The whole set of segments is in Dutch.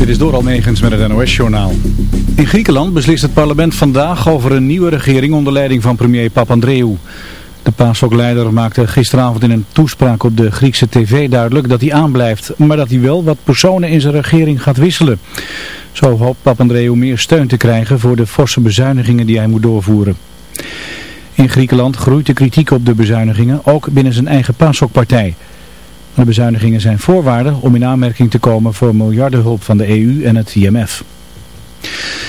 Dit is door Almegens met het NOS-journaal. In Griekenland beslist het parlement vandaag over een nieuwe regering onder leiding van premier Papandreou. De PASOK-leider maakte gisteravond in een toespraak op de Griekse tv duidelijk dat hij aanblijft, maar dat hij wel wat personen in zijn regering gaat wisselen. Zo hoopt Papandreou meer steun te krijgen voor de forse bezuinigingen die hij moet doorvoeren. In Griekenland groeit de kritiek op de bezuinigingen, ook binnen zijn eigen PASOK-partij. De bezuinigingen zijn voorwaarden om in aanmerking te komen voor miljardenhulp van de EU en het IMF.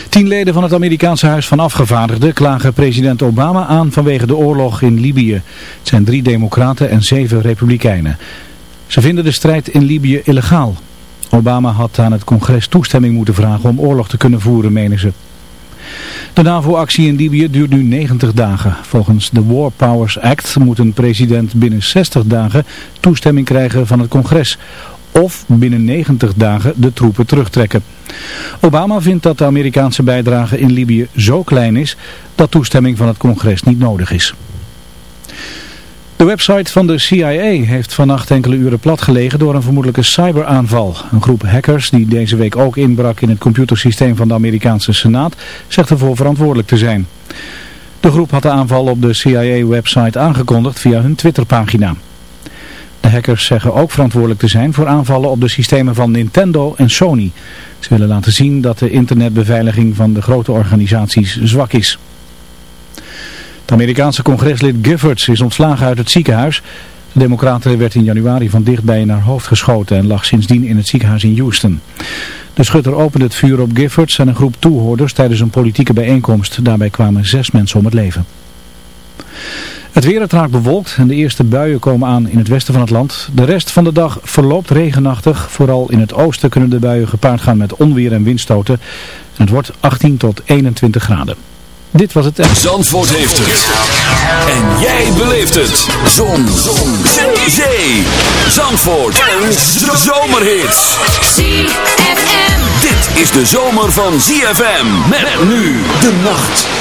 Tien leden van het Amerikaanse Huis van Afgevaardigden klagen president Obama aan vanwege de oorlog in Libië. Het zijn drie democraten en zeven republikeinen. Ze vinden de strijd in Libië illegaal. Obama had aan het congres toestemming moeten vragen om oorlog te kunnen voeren, menen ze. De NAVO-actie in Libië duurt nu 90 dagen. Volgens de War Powers Act moet een president binnen 60 dagen toestemming krijgen van het congres. Of binnen 90 dagen de troepen terugtrekken. Obama vindt dat de Amerikaanse bijdrage in Libië zo klein is dat toestemming van het congres niet nodig is. De website van de CIA heeft vannacht enkele uren platgelegen door een vermoedelijke cyberaanval. Een groep hackers die deze week ook inbrak in het computersysteem van de Amerikaanse Senaat zegt ervoor verantwoordelijk te zijn. De groep had de aanval op de CIA-website aangekondigd via hun Twitterpagina. De hackers zeggen ook verantwoordelijk te zijn voor aanvallen op de systemen van Nintendo en Sony. Ze willen laten zien dat de internetbeveiliging van de grote organisaties zwak is. Amerikaanse congreslid Giffords is ontslagen uit het ziekenhuis. De democraten werd in januari van dichtbij naar hoofd geschoten en lag sindsdien in het ziekenhuis in Houston. De schutter opende het vuur op Giffords en een groep toehoorders tijdens een politieke bijeenkomst. Daarbij kwamen zes mensen om het leven. Het weer het raakt bewolkt en de eerste buien komen aan in het westen van het land. De rest van de dag verloopt regenachtig. Vooral in het oosten kunnen de buien gepaard gaan met onweer en windstoten. En het wordt 18 tot 21 graden. Dit was het... Zandvoort heeft het. En jij beleeft het. Zon. Zon. Zee. Zandvoort. En zomerhits. ZFM. Dit is de zomer van ZFM. Met nu de nacht.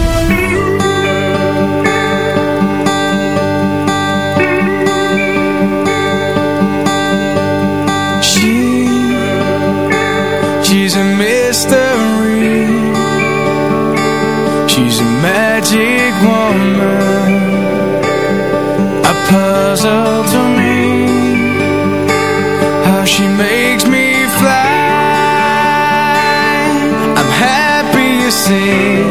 see.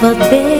wat beter.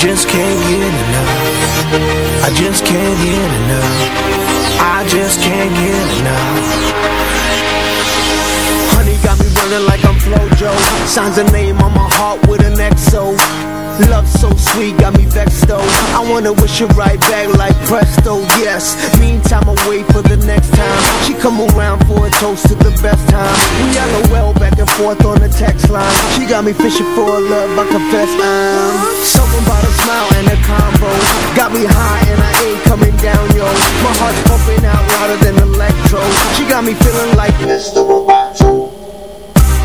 I just can't get enough. I just can't get enough. I just can't get enough. Honey got me running like I'm Flojo. Signs a name on my heart with an XO. Love so sweet, got me vexed though. I wanna wish it right back like presto, yes. Meantime, I wait for the next time. She come around for a toast to the best time. We LOL back and forth on the text line. She got me fishing for a love, I confess I'm something smile and a combo. Got me high and I ain't coming down, yo. My heart's pumping out louder than electro. She got me feeling like Mr. Roboto.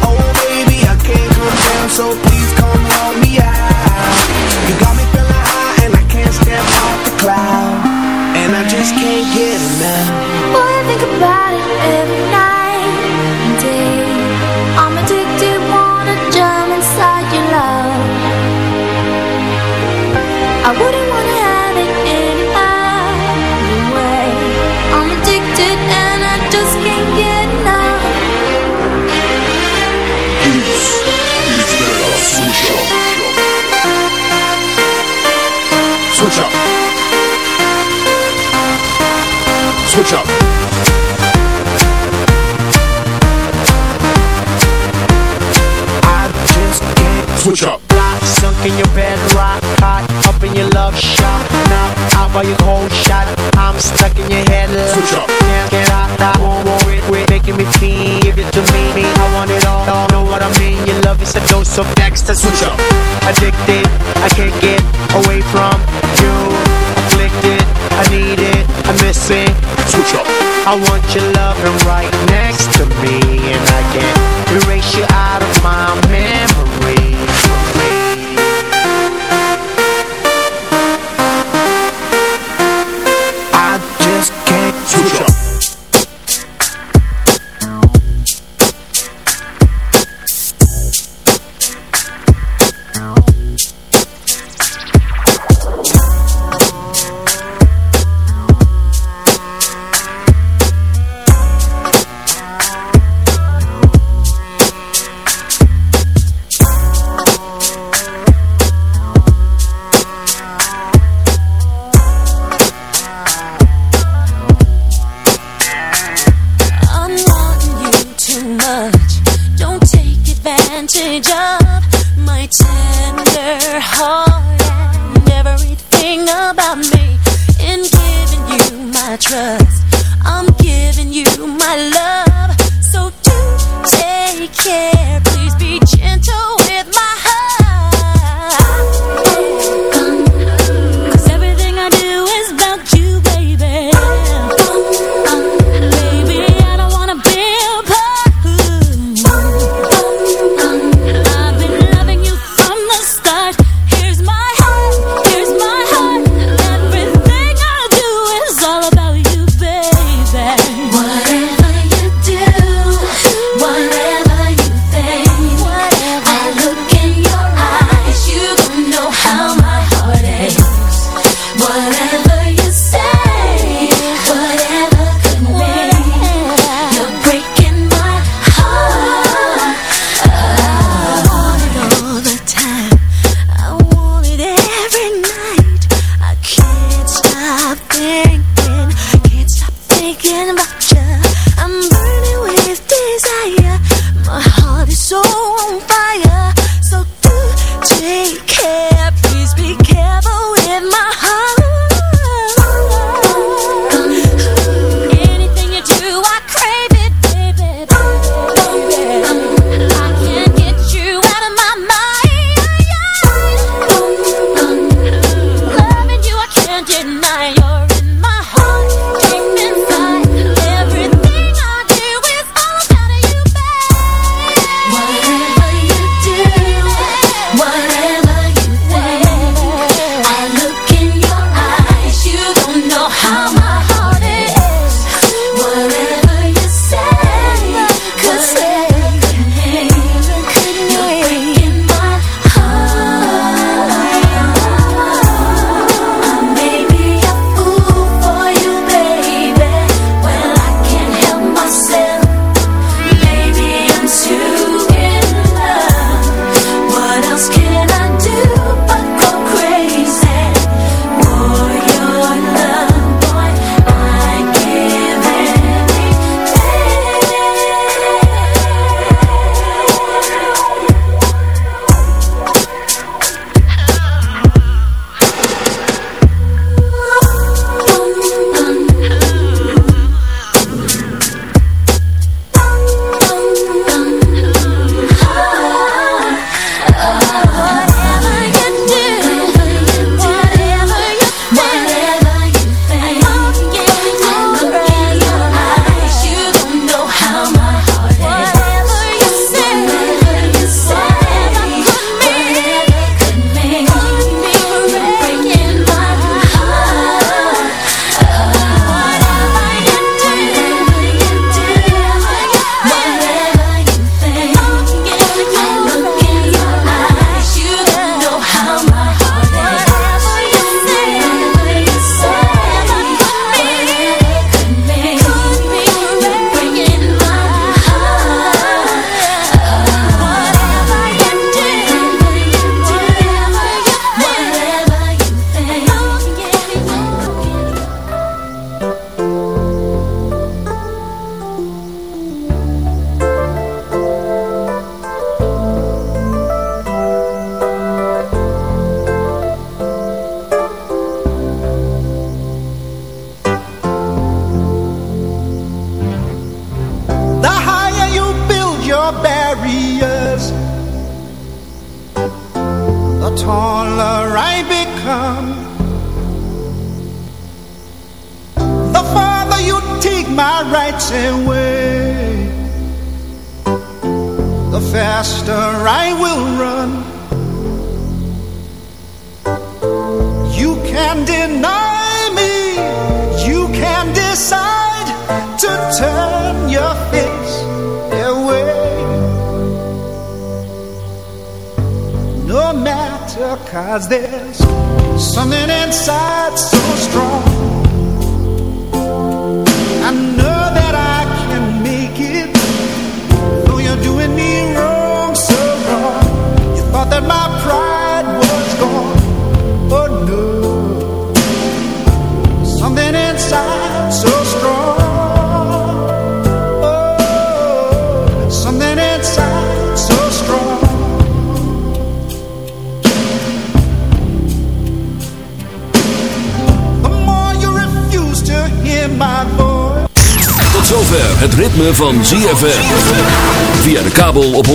Oh baby, I can't come down, so please Switch up. Block, sunk in your bed, rock hot, up in your love shot. Now out by your cold shot, I'm stuck in your head. Love. Switch up. Can't get out, I won't worry, quit making me feel. Give it to me, me, I want it all. all. Know what I mean? Your love is a dose of next Switch up. Addicted, I can't get away from you. Afflicted, I need it, I miss it. Switch up. I want your loving right next to me, and I can't erase you out of my memory.